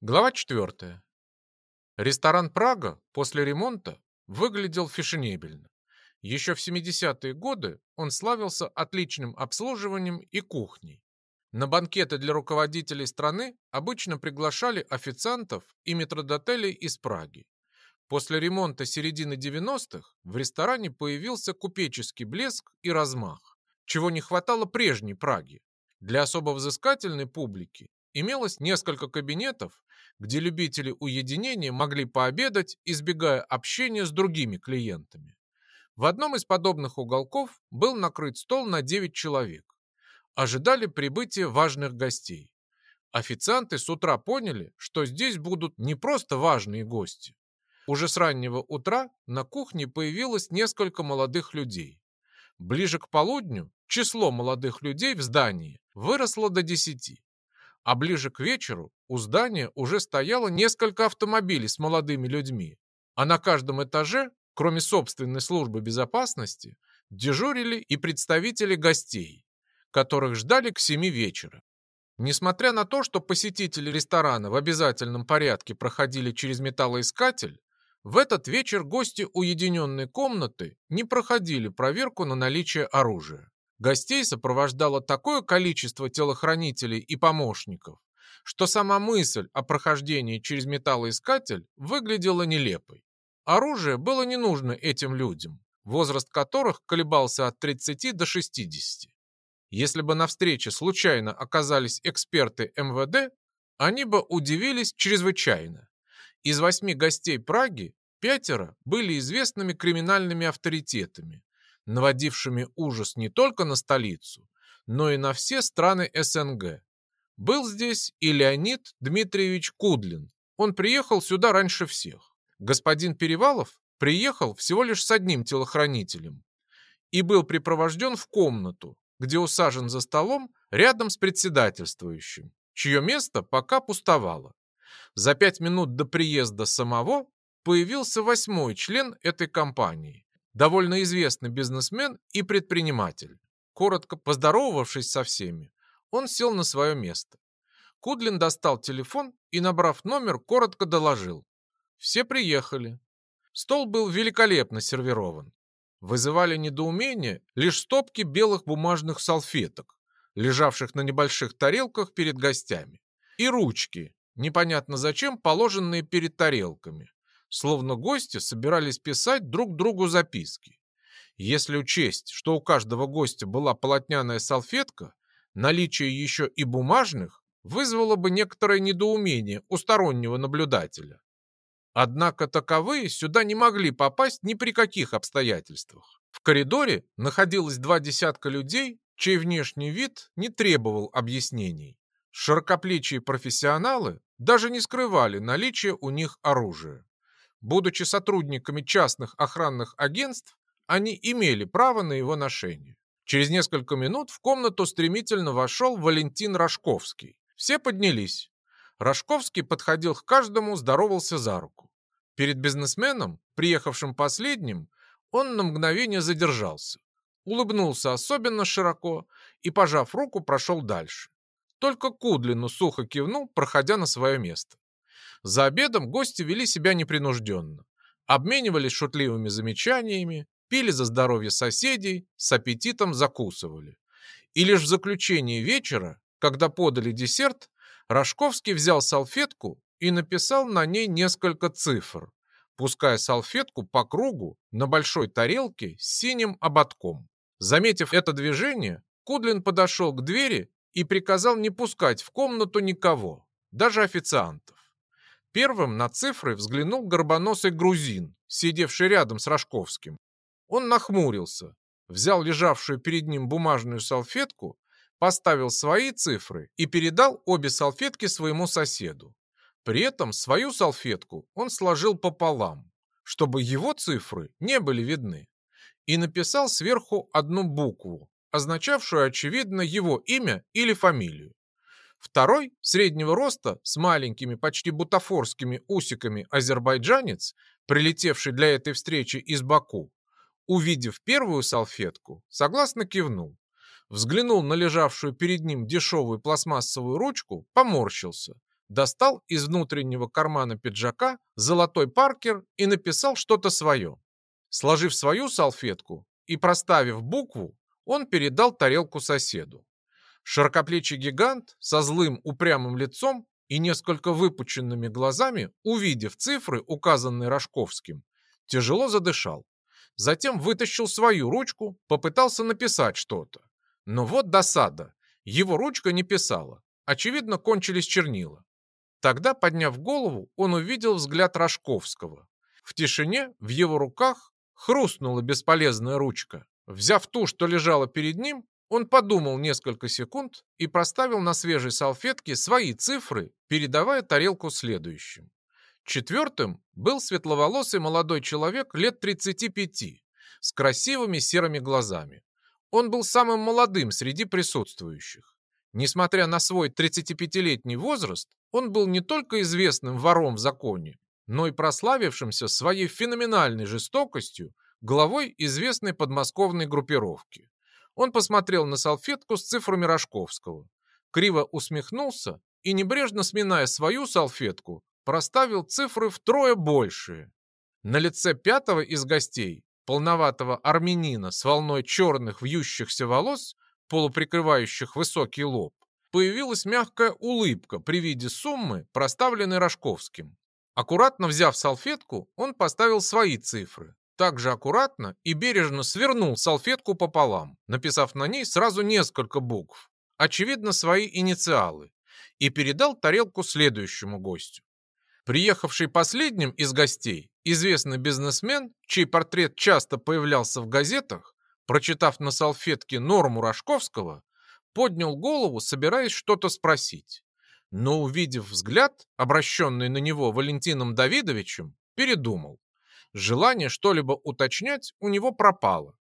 Глава 4. Ресторан «Прага» после ремонта выглядел фешенебельно. Еще в 70-е годы он славился отличным обслуживанием и кухней. На банкеты для руководителей страны обычно приглашали официантов и метродотелей из Праги. После ремонта середины 90-х в ресторане появился купеческий блеск и размах, чего не хватало прежней Праги. Для особо взыскательной публики имелось несколько кабинетов, где любители уединения могли пообедать, избегая общения с другими клиентами. В одном из подобных уголков был накрыт стол на 9 человек. Ожидали прибытия важных гостей. Официанты с утра поняли, что здесь будут не просто важные гости. Уже с раннего утра на кухне появилось несколько молодых людей. Ближе к полудню число молодых людей в здании выросло до 10 а ближе к вечеру у здания уже стояло несколько автомобилей с молодыми людьми, а на каждом этаже, кроме собственной службы безопасности, дежурили и представители гостей, которых ждали к семи вечера. Несмотря на то, что посетители ресторана в обязательном порядке проходили через металлоискатель, в этот вечер гости уединенной комнаты не проходили проверку на наличие оружия. Гостей сопровождало такое количество телохранителей и помощников, что сама мысль о прохождении через металлоискатель выглядела нелепой. Оружие было не нужно этим людям, возраст которых колебался от 30 до 60. Если бы на встрече случайно оказались эксперты МВД, они бы удивились чрезвычайно. Из восьми гостей Праги пятеро были известными криминальными авторитетами, наводившими ужас не только на столицу, но и на все страны СНГ. Был здесь и Леонид Дмитриевич Кудлин. Он приехал сюда раньше всех. Господин Перевалов приехал всего лишь с одним телохранителем и был припровожден в комнату, где усажен за столом рядом с председательствующим, чье место пока пустовало. За пять минут до приезда самого появился восьмой член этой компании довольно известный бизнесмен и предприниматель. Коротко поздоровавшись со всеми, он сел на свое место. Кудлин достал телефон и, набрав номер, коротко доложил. Все приехали. Стол был великолепно сервирован. Вызывали недоумение лишь стопки белых бумажных салфеток, лежавших на небольших тарелках перед гостями, и ручки, непонятно зачем положенные перед тарелками словно гости собирались писать друг другу записки. Если учесть, что у каждого гостя была полотняная салфетка, наличие еще и бумажных вызвало бы некоторое недоумение у стороннего наблюдателя. Однако таковые сюда не могли попасть ни при каких обстоятельствах. В коридоре находилось два десятка людей, чей внешний вид не требовал объяснений. Широкоплечие профессионалы даже не скрывали наличие у них оружия. Будучи сотрудниками частных охранных агентств, они имели право на его ношение. Через несколько минут в комнату стремительно вошел Валентин Рожковский. Все поднялись. Рожковский подходил к каждому, здоровался за руку. Перед бизнесменом, приехавшим последним, он на мгновение задержался. Улыбнулся особенно широко и, пожав руку, прошел дальше. Только Кудлину сухо кивнул, проходя на свое место. За обедом гости вели себя непринужденно, обменивались шутливыми замечаниями, пили за здоровье соседей, с аппетитом закусывали. И лишь в заключении вечера, когда подали десерт, Рожковский взял салфетку и написал на ней несколько цифр, пуская салфетку по кругу на большой тарелке с синим ободком. Заметив это движение, Кудлин подошел к двери и приказал не пускать в комнату никого, даже официантов. Первым на цифры взглянул горбоносый грузин, сидевший рядом с Рожковским. Он нахмурился, взял лежавшую перед ним бумажную салфетку, поставил свои цифры и передал обе салфетки своему соседу. При этом свою салфетку он сложил пополам, чтобы его цифры не были видны, и написал сверху одну букву, означавшую, очевидно, его имя или фамилию. Второй, среднего роста, с маленькими, почти бутафорскими усиками азербайджанец, прилетевший для этой встречи из Баку, увидев первую салфетку, согласно кивнул. Взглянул на лежавшую перед ним дешевую пластмассовую ручку, поморщился. достал из внутреннего кармана пиджака золотой паркер и написал что-то свое. Сложив свою салфетку и проставив букву, он передал тарелку соседу. Широкоплечий гигант со злым упрямым лицом и несколько выпученными глазами, увидев цифры, указанные Рожковским, тяжело задышал. Затем вытащил свою ручку, попытался написать что-то. Но вот досада. Его ручка не писала. Очевидно, кончились чернила. Тогда, подняв голову, он увидел взгляд Рожковского. В тишине в его руках хрустнула бесполезная ручка. Взяв ту, что лежала перед ним, он подумал несколько секунд и проставил на свежей салфетке свои цифры, передавая тарелку следующим. Четвертым был светловолосый молодой человек лет 35 с красивыми серыми глазами. Он был самым молодым среди присутствующих. Несмотря на свой 35-летний возраст, он был не только известным вором в законе, но и прославившимся своей феноменальной жестокостью главой известной подмосковной группировки. Он посмотрел на салфетку с цифрами Рожковского, криво усмехнулся и, небрежно сминая свою салфетку, проставил цифры втрое большие. На лице пятого из гостей, полноватого армянина с волной черных вьющихся волос, полуприкрывающих высокий лоб, появилась мягкая улыбка при виде суммы, проставленной Рожковским. Аккуратно взяв салфетку, он поставил свои цифры, также аккуратно и бережно свернул салфетку пополам, написав на ней сразу несколько букв, очевидно, свои инициалы, и передал тарелку следующему гостю. Приехавший последним из гостей, известный бизнесмен, чей портрет часто появлялся в газетах, прочитав на салфетке норму Рожковского, поднял голову, собираясь что-то спросить. Но, увидев взгляд, обращенный на него Валентином Давидовичем, передумал. Желание что-либо уточнять у него пропало.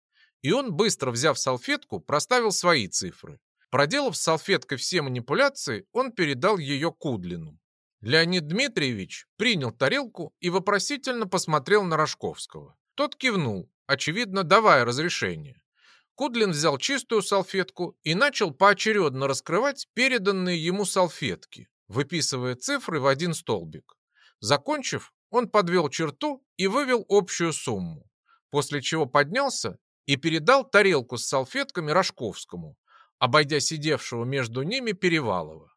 И он, быстро взяв салфетку, проставил свои цифры. Проделав с салфеткой все манипуляции, он передал ее Кудлину. Леонид Дмитриевич принял тарелку и вопросительно посмотрел на Рожковского. Тот кивнул, очевидно, давая разрешение. Кудлин взял чистую салфетку и начал поочередно раскрывать переданные ему салфетки, выписывая цифры в один столбик. Закончив, он подвел черту и вывел общую сумму, после чего поднялся и передал тарелку с салфетками Рожковскому, обойдя сидевшего между ними Перевалова.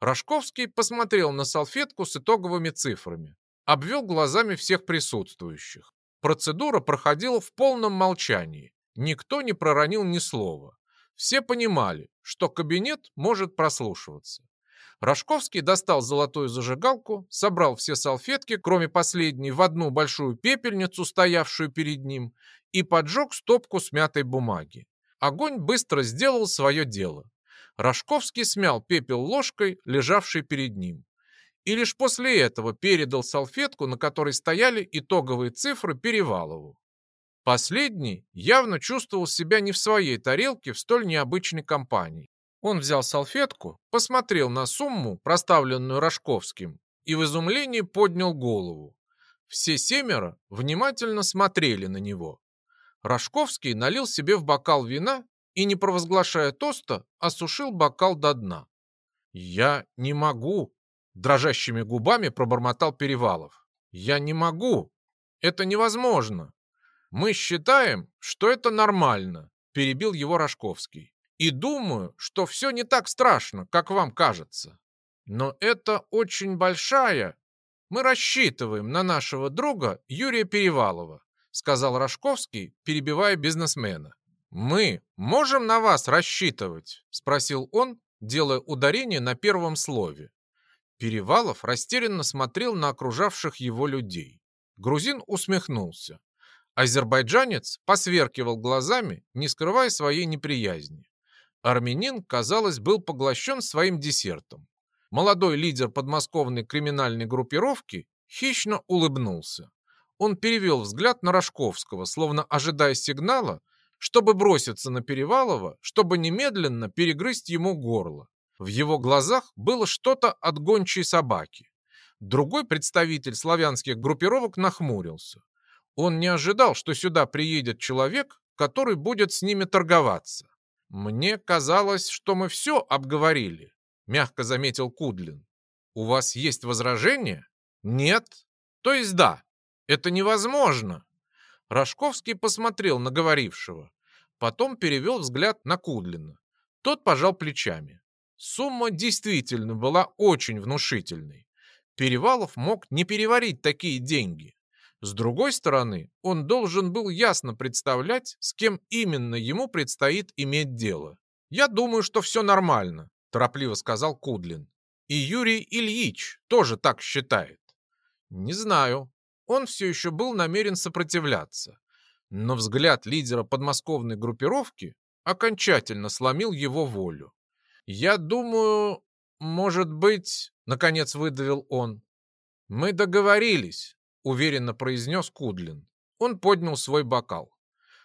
Рожковский посмотрел на салфетку с итоговыми цифрами, обвел глазами всех присутствующих. Процедура проходила в полном молчании, никто не проронил ни слова. Все понимали, что кабинет может прослушиваться. Рожковский достал золотую зажигалку, собрал все салфетки, кроме последней, в одну большую пепельницу, стоявшую перед ним, и поджег стопку смятой бумаги. Огонь быстро сделал свое дело. Рожковский смял пепел ложкой, лежавшей перед ним. И лишь после этого передал салфетку, на которой стояли итоговые цифры Перевалову. Последний явно чувствовал себя не в своей тарелке в столь необычной компании. Он взял салфетку, посмотрел на сумму, проставленную Рожковским, и в изумлении поднял голову. Все семеро внимательно смотрели на него. Рожковский налил себе в бокал вина и, не провозглашая тоста, осушил бокал до дна. «Я не могу!» – дрожащими губами пробормотал Перевалов. «Я не могу! Это невозможно! Мы считаем, что это нормально!» – перебил его Рожковский и думаю, что все не так страшно, как вам кажется. Но это очень большая... Мы рассчитываем на нашего друга Юрия Перевалова, сказал Рожковский, перебивая бизнесмена. Мы можем на вас рассчитывать? Спросил он, делая ударение на первом слове. Перевалов растерянно смотрел на окружавших его людей. Грузин усмехнулся. Азербайджанец посверкивал глазами, не скрывая своей неприязни. Армянин, казалось, был поглощен своим десертом. Молодой лидер подмосковной криминальной группировки хищно улыбнулся. Он перевел взгляд на Рожковского, словно ожидая сигнала, чтобы броситься на Перевалова, чтобы немедленно перегрызть ему горло. В его глазах было что-то от гончей собаки. Другой представитель славянских группировок нахмурился. Он не ожидал, что сюда приедет человек, который будет с ними торговаться. «Мне казалось, что мы все обговорили», — мягко заметил Кудлин. У вас есть возражения? Нет? То есть да. Это невозможно. Рожковский посмотрел на говорившего. Потом перевел взгляд на Кудлина. Тот пожал плечами. Сумма действительно была очень внушительной. Перевалов мог не переварить такие деньги. С другой стороны, он должен был ясно представлять, с кем именно ему предстоит иметь дело. «Я думаю, что все нормально», – торопливо сказал Кудлин. «И Юрий Ильич тоже так считает». «Не знаю». Он все еще был намерен сопротивляться. Но взгляд лидера подмосковной группировки окончательно сломил его волю. «Я думаю, может быть...» — наконец выдавил он. «Мы договорились», — уверенно произнес Кудлин. Он поднял свой бокал.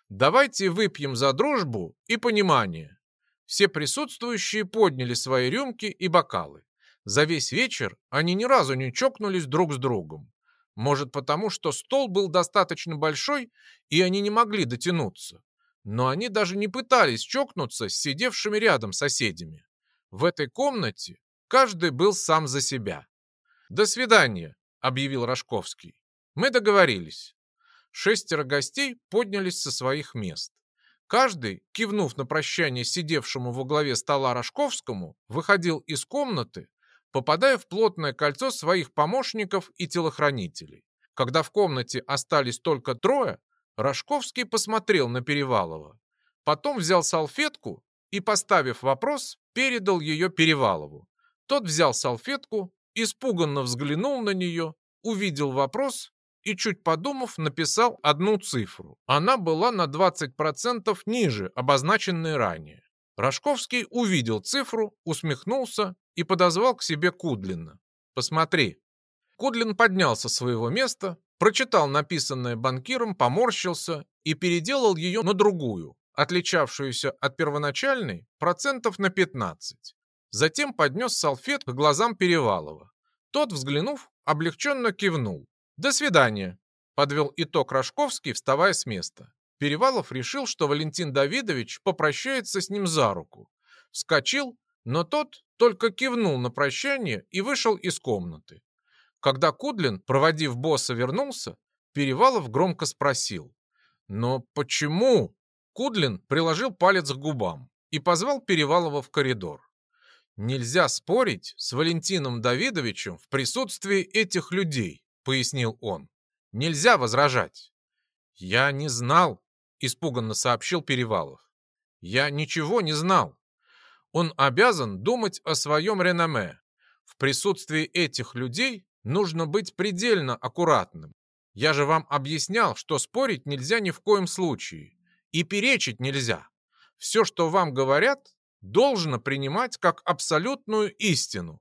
«Давайте выпьем за дружбу и понимание». Все присутствующие подняли свои рюмки и бокалы. За весь вечер они ни разу не чокнулись друг с другом. Может, потому что стол был достаточно большой, и они не могли дотянуться. Но они даже не пытались чокнуться с сидевшими рядом соседями. В этой комнате каждый был сам за себя. «До свидания», — объявил Рожковский. «Мы договорились». Шестеро гостей поднялись со своих мест. Каждый, кивнув на прощание сидевшему во главе стола Рожковскому, выходил из комнаты, попадая в плотное кольцо своих помощников и телохранителей. Когда в комнате остались только трое, Рожковский посмотрел на Перевалова. Потом взял салфетку и, поставив вопрос, передал ее Перевалову. Тот взял салфетку, испуганно взглянул на нее, увидел вопрос и, чуть подумав, написал одну цифру. Она была на 20% ниже обозначенной ранее. Рожковский увидел цифру, усмехнулся и подозвал к себе Кудлина. «Посмотри». Кудлин поднялся с своего места, прочитал написанное банкиром, поморщился и переделал ее на другую, отличавшуюся от первоначальной процентов на 15. Затем поднес салфетку к глазам Перевалова. Тот, взглянув, облегченно кивнул. «До свидания», — подвел итог Рожковский, вставая с места. Перевалов решил, что Валентин Давидович попрощается с ним за руку. Вскочил, но тот только кивнул на прощание и вышел из комнаты. Когда Кудлин, проводив босса, вернулся, Перевалов громко спросил. «Но почему?» Кудлин приложил палец к губам и позвал Перевалова в коридор. «Нельзя спорить с Валентином Давидовичем в присутствии этих людей», пояснил он. «Нельзя возражать». «Я не знал», — испуганно сообщил Перевалов. «Я ничего не знал. Он обязан думать о своем реноме. В присутствии этих людей нужно быть предельно аккуратным. Я же вам объяснял, что спорить нельзя ни в коем случае. И перечить нельзя. Все, что вам говорят, должно принимать как абсолютную истину.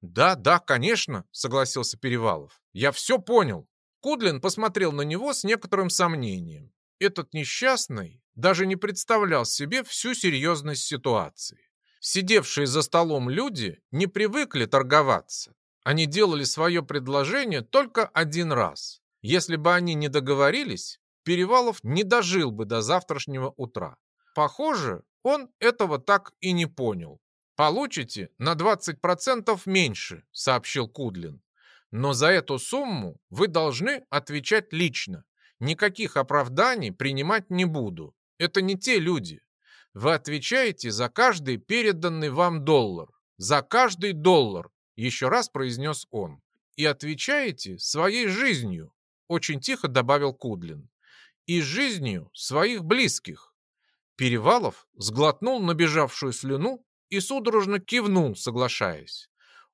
«Да, да, конечно», — согласился Перевалов. «Я все понял». Кудлин посмотрел на него с некоторым сомнением. Этот несчастный даже не представлял себе всю серьезность ситуации. Сидевшие за столом люди не привыкли торговаться. Они делали свое предложение только один раз. Если бы они не договорились, Перевалов не дожил бы до завтрашнего утра. Похоже, он этого так и не понял. «Получите на 20% меньше», — сообщил Кудлин. «Но за эту сумму вы должны отвечать лично. Никаких оправданий принимать не буду. Это не те люди. Вы отвечаете за каждый переданный вам доллар. За каждый доллар, еще раз произнес он. И отвечаете своей жизнью, очень тихо добавил Кудлин. И жизнью своих близких. Перевалов сглотнул набежавшую слюну и судорожно кивнул, соглашаясь.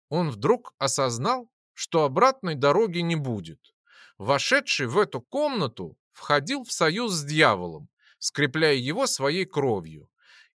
Он вдруг осознал, что обратной дороги не будет. Вошедший в эту комнату входил в союз с дьяволом, скрепляя его своей кровью.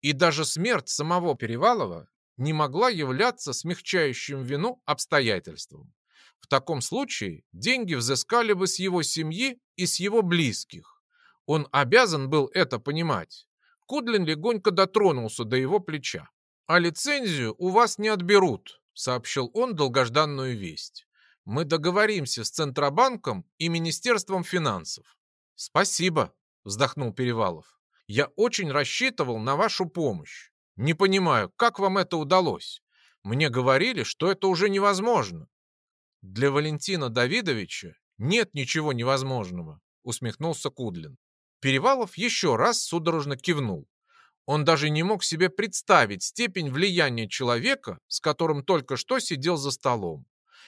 И даже смерть самого Перевалова не могла являться смягчающим вину обстоятельством. В таком случае деньги взыскали бы с его семьи и с его близких. Он обязан был это понимать. Кудлин легонько дотронулся до его плеча. «А лицензию у вас не отберут», — сообщил он долгожданную весть. «Мы договоримся с Центробанком и Министерством финансов». «Спасибо», вздохнул Перевалов. Я очень рассчитывал на вашу помощь. Не понимаю, как вам это удалось? Мне говорили, что это уже невозможно. Для Валентина Давидовича нет ничего невозможного, усмехнулся Кудлин. Перевалов еще раз судорожно кивнул. Он даже не мог себе представить степень влияния человека, с которым только что сидел за столом.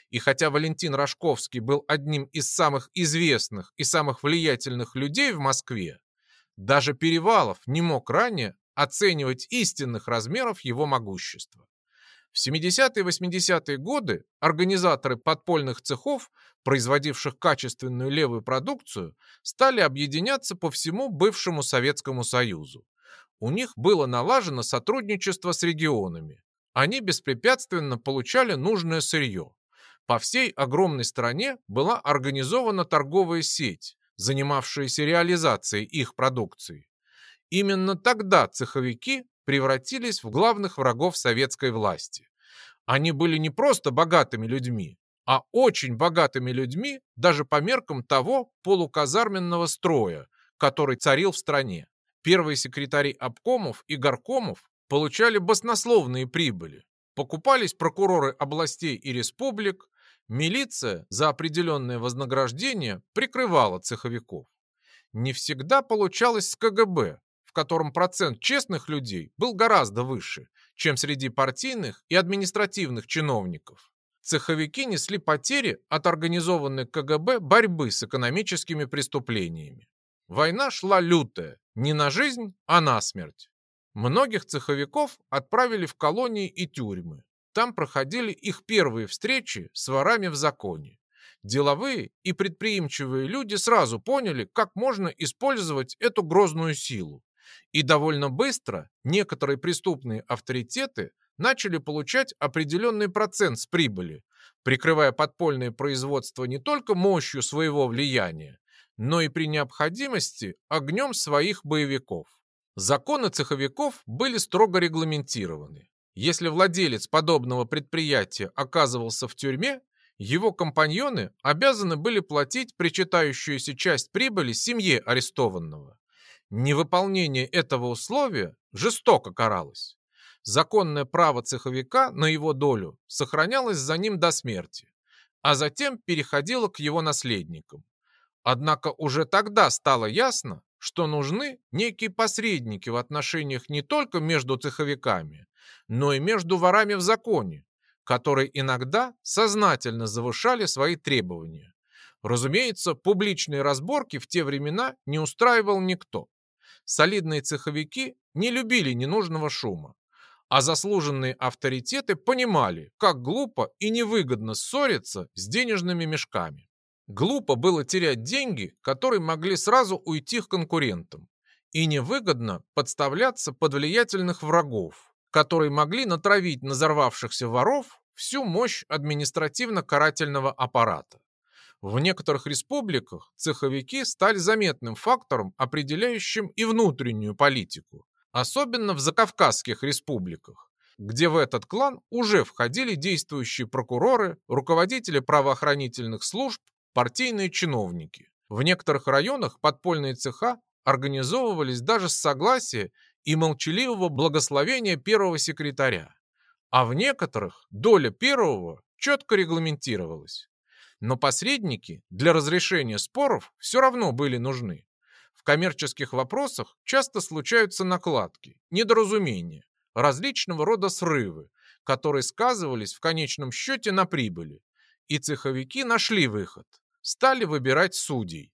И хотя Валентин Рожковский был одним из самых известных и самых влиятельных людей в Москве, даже Перевалов не мог ранее оценивать истинных размеров его могущества. В 70-е и 80-е годы организаторы подпольных цехов, производивших качественную левую продукцию, стали объединяться по всему бывшему Советскому Союзу. У них было налажено сотрудничество с регионами. Они беспрепятственно получали нужное сырье. По всей огромной стране была организована торговая сеть, занимавшаяся реализацией их продукции. Именно тогда цеховики превратились в главных врагов советской власти. Они были не просто богатыми людьми, а очень богатыми людьми даже по меркам того полуказарменного строя, который царил в стране. Первые секретари обкомов и горкомов получали баснословные прибыли. Покупались прокуроры областей и республик, Милиция за определенное вознаграждение прикрывала цеховиков. Не всегда получалось с КГБ, в котором процент честных людей был гораздо выше, чем среди партийных и административных чиновников. Цеховики несли потери от организованной КГБ борьбы с экономическими преступлениями. Война шла лютая, не на жизнь, а на смерть. Многих цеховиков отправили в колонии и тюрьмы. Там проходили их первые встречи с ворами в законе. Деловые и предприимчивые люди сразу поняли, как можно использовать эту грозную силу. И довольно быстро некоторые преступные авторитеты начали получать определенный процент с прибыли, прикрывая подпольное производство не только мощью своего влияния, но и при необходимости огнем своих боевиков. Законы цеховиков были строго регламентированы. Если владелец подобного предприятия оказывался в тюрьме, его компаньоны обязаны были платить причитающуюся часть прибыли семье арестованного. Невыполнение этого условия жестоко каралось. Законное право цеховика на его долю сохранялось за ним до смерти, а затем переходило к его наследникам. Однако уже тогда стало ясно, что нужны некие посредники в отношениях не только между цеховиками, но и между ворами в законе, которые иногда сознательно завышали свои требования. Разумеется, публичные разборки в те времена не устраивал никто. Солидные цеховики не любили ненужного шума, а заслуженные авторитеты понимали, как глупо и невыгодно ссориться с денежными мешками. Глупо было терять деньги, которые могли сразу уйти к конкурентам, и невыгодно подставляться под влиятельных врагов, которые могли натравить на взорвавшихся воров всю мощь административно-карательного аппарата. В некоторых республиках цеховики стали заметным фактором, определяющим и внутреннюю политику, особенно в закавказских республиках, где в этот клан уже входили действующие прокуроры, руководители правоохранительных служб, партийные чиновники. В некоторых районах подпольные цеха организовывались даже с согласия и молчаливого благословения первого секретаря, а в некоторых доля первого четко регламентировалась. Но посредники для разрешения споров все равно были нужны. В коммерческих вопросах часто случаются накладки, недоразумения, различного рода срывы, которые сказывались в конечном счете на прибыли. И цеховики нашли выход, стали выбирать судей.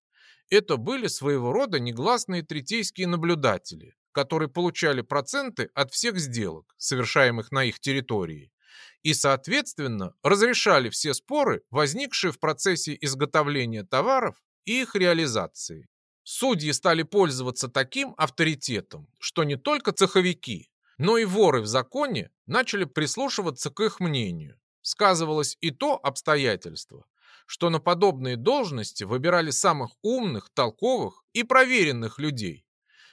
Это были своего рода негласные третейские наблюдатели, которые получали проценты от всех сделок, совершаемых на их территории, и, соответственно, разрешали все споры, возникшие в процессе изготовления товаров и их реализации. Судьи стали пользоваться таким авторитетом, что не только цеховики, но и воры в законе начали прислушиваться к их мнению. Сказывалось и то обстоятельство, что на подобные должности выбирали самых умных, толковых и проверенных людей,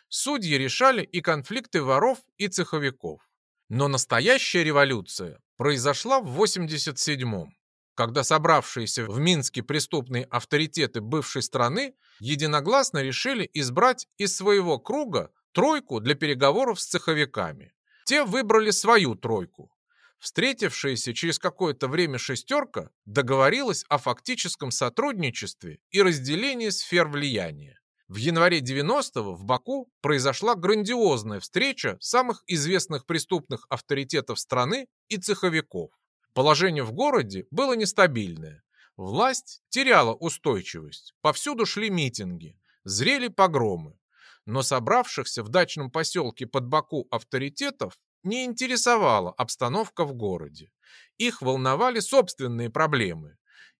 судьи решали и конфликты воров и цеховиков. Но настоящая революция произошла в 87-м, когда собравшиеся в Минске преступные авторитеты бывшей страны единогласно решили избрать из своего круга тройку для переговоров с цеховиками. Те выбрали свою тройку. Встретившаяся через какое-то время шестерка договорилась о фактическом сотрудничестве и разделении сфер влияния. В январе 90-го в Баку произошла грандиозная встреча самых известных преступных авторитетов страны и цеховиков. Положение в городе было нестабильное. Власть теряла устойчивость, повсюду шли митинги, зрели погромы. Но собравшихся в дачном поселке под Баку авторитетов не интересовала обстановка в городе. Их волновали собственные проблемы.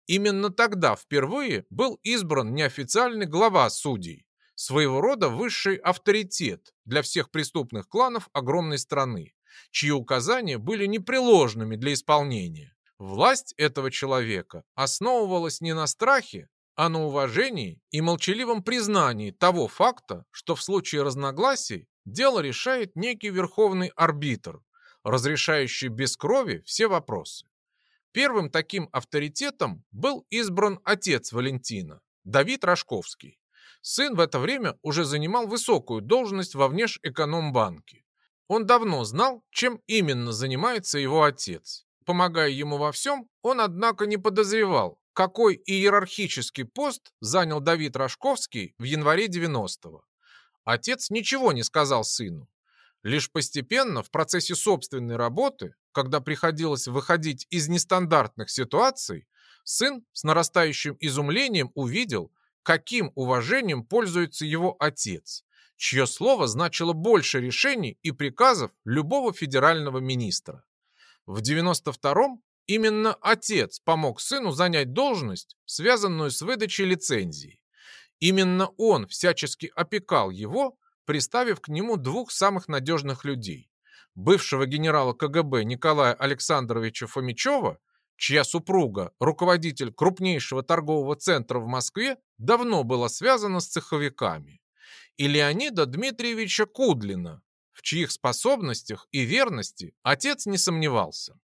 Именно тогда впервые был избран неофициальный глава судей, своего рода высший авторитет для всех преступных кланов огромной страны, чьи указания были непреложными для исполнения. Власть этого человека основывалась не на страхе, а на уважении и молчаливом признании того факта, что в случае разногласий дело решает некий верховный арбитр, разрешающий без крови все вопросы. Первым таким авторитетом был избран отец Валентина, Давид Рожковский. Сын в это время уже занимал высокую должность во внешэкономбанке. Он давно знал, чем именно занимается его отец. Помогая ему во всем, он, однако, не подозревал, какой иерархический пост занял Давид Рожковский в январе 90-го. Отец ничего не сказал сыну. Лишь постепенно, в процессе собственной работы, когда приходилось выходить из нестандартных ситуаций, сын с нарастающим изумлением увидел, каким уважением пользуется его отец, чье слово значило больше решений и приказов любого федерального министра. В 92-м именно отец помог сыну занять должность, связанную с выдачей лицензии. Именно он всячески опекал его, приставив к нему двух самых надежных людей. Бывшего генерала КГБ Николая Александровича Фомичева, чья супруга, руководитель крупнейшего торгового центра в Москве, давно была связана с цеховиками, и Леонида Дмитриевича Кудлина, в чьих способностях и верности отец не сомневался.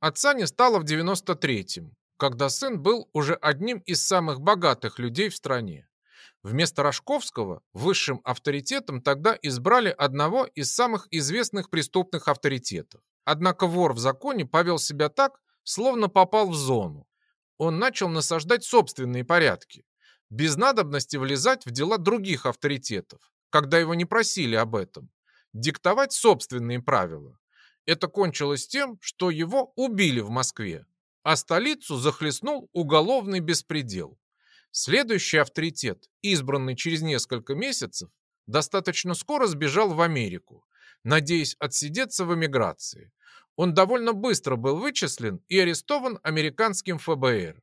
Отца не стало в 93-м, когда сын был уже одним из самых богатых людей в стране. Вместо Рожковского высшим авторитетом тогда избрали одного из самых известных преступных авторитетов. Однако вор в законе повел себя так, словно попал в зону. Он начал насаждать собственные порядки, без надобности влезать в дела других авторитетов, когда его не просили об этом, диктовать собственные правила. Это кончилось тем, что его убили в Москве, а столицу захлестнул уголовный беспредел. Следующий авторитет, избранный через несколько месяцев, достаточно скоро сбежал в Америку, надеясь отсидеться в эмиграции. Он довольно быстро был вычислен и арестован американским ФБР.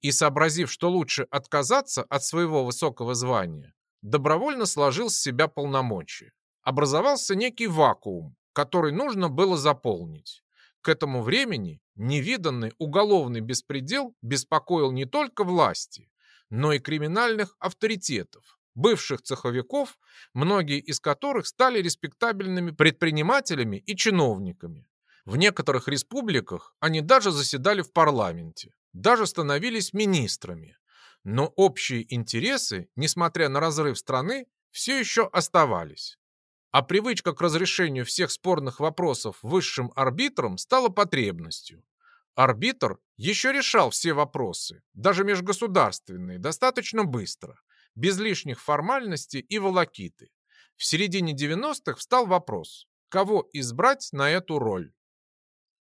И, сообразив, что лучше отказаться от своего высокого звания, добровольно сложил с себя полномочия. Образовался некий вакуум, который нужно было заполнить. К этому времени невиданный уголовный беспредел беспокоил не только власти, но и криминальных авторитетов, бывших цеховиков, многие из которых стали респектабельными предпринимателями и чиновниками. В некоторых республиках они даже заседали в парламенте, даже становились министрами. Но общие интересы, несмотря на разрыв страны, все еще оставались а привычка к разрешению всех спорных вопросов высшим арбитром стала потребностью. Арбитр еще решал все вопросы, даже межгосударственные, достаточно быстро, без лишних формальностей и волокиты. В середине 90-х встал вопрос, кого избрать на эту роль.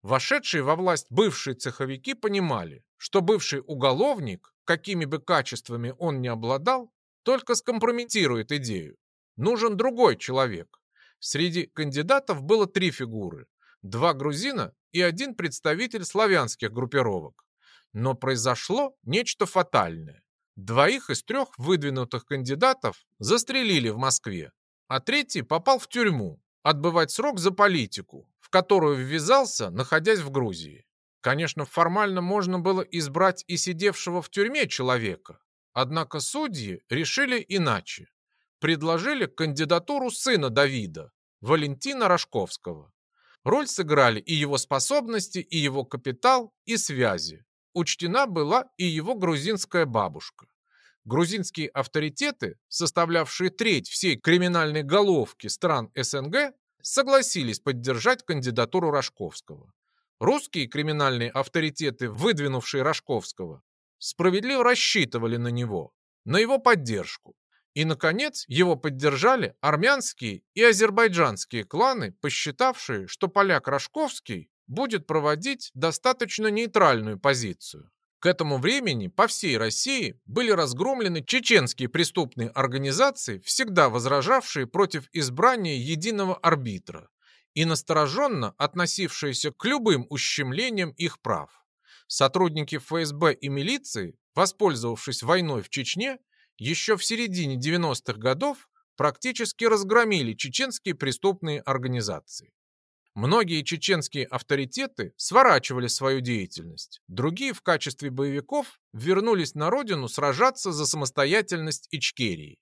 Вошедшие во власть бывшие цеховики понимали, что бывший уголовник, какими бы качествами он ни обладал, только скомпрометирует идею. Нужен другой человек, Среди кандидатов было три фигуры. Два грузина и один представитель славянских группировок. Но произошло нечто фатальное. Двоих из трех выдвинутых кандидатов застрелили в Москве, а третий попал в тюрьму, отбывать срок за политику, в которую ввязался, находясь в Грузии. Конечно, формально можно было избрать и сидевшего в тюрьме человека, однако судьи решили иначе предложили кандидатуру сына Давида, Валентина Рожковского. Роль сыграли и его способности, и его капитал, и связи. Учтена была и его грузинская бабушка. Грузинские авторитеты, составлявшие треть всей криминальной головки стран СНГ, согласились поддержать кандидатуру Рожковского. Русские криминальные авторитеты, выдвинувшие Рожковского, справедливо рассчитывали на него, на его поддержку. И, наконец, его поддержали армянские и азербайджанские кланы, посчитавшие, что поляк Рожковский будет проводить достаточно нейтральную позицию. К этому времени по всей России были разгромлены чеченские преступные организации, всегда возражавшие против избрания единого арбитра и настороженно относившиеся к любым ущемлениям их прав. Сотрудники ФСБ и милиции, воспользовавшись войной в Чечне, еще в середине 90-х годов практически разгромили чеченские преступные организации. Многие чеченские авторитеты сворачивали свою деятельность, другие в качестве боевиков вернулись на родину сражаться за самостоятельность Ичкерии.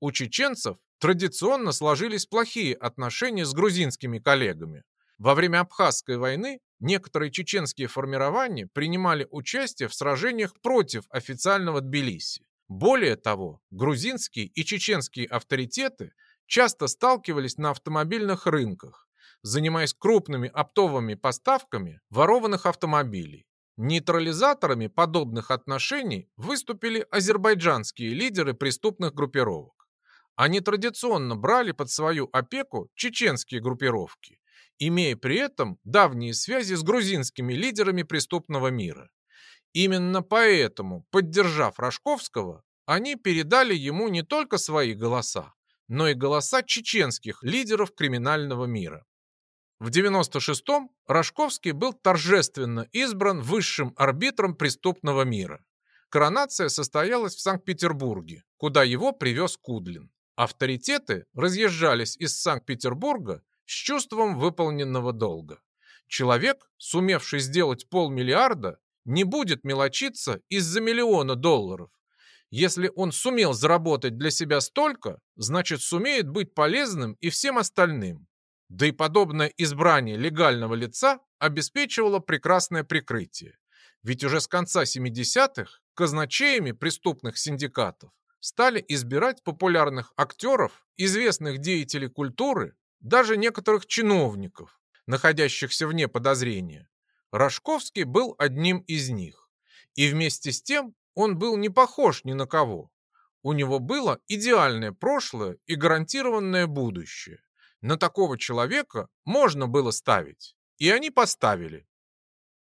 У чеченцев традиционно сложились плохие отношения с грузинскими коллегами. Во время Абхазской войны некоторые чеченские формирования принимали участие в сражениях против официального Тбилиси. Более того, грузинские и чеченские авторитеты часто сталкивались на автомобильных рынках, занимаясь крупными оптовыми поставками ворованных автомобилей. Нейтрализаторами подобных отношений выступили азербайджанские лидеры преступных группировок. Они традиционно брали под свою опеку чеченские группировки, имея при этом давние связи с грузинскими лидерами преступного мира. Именно поэтому, поддержав Рожковского, они передали ему не только свои голоса, но и голоса чеченских лидеров криминального мира. В 96-м Рожковский был торжественно избран высшим арбитром преступного мира. Коронация состоялась в Санкт-Петербурге, куда его привез Кудлин. Авторитеты разъезжались из Санкт-Петербурга с чувством выполненного долга. Человек, сумевший сделать полмиллиарда, не будет мелочиться из-за миллиона долларов. Если он сумел заработать для себя столько, значит сумеет быть полезным и всем остальным. Да и подобное избрание легального лица обеспечивало прекрасное прикрытие. Ведь уже с конца 70-х казначеями преступных синдикатов стали избирать популярных актеров, известных деятелей культуры, даже некоторых чиновников, находящихся вне подозрения. Рожковский был одним из них. И вместе с тем он был не похож ни на кого. У него было идеальное прошлое и гарантированное будущее. На такого человека можно было ставить. И они поставили.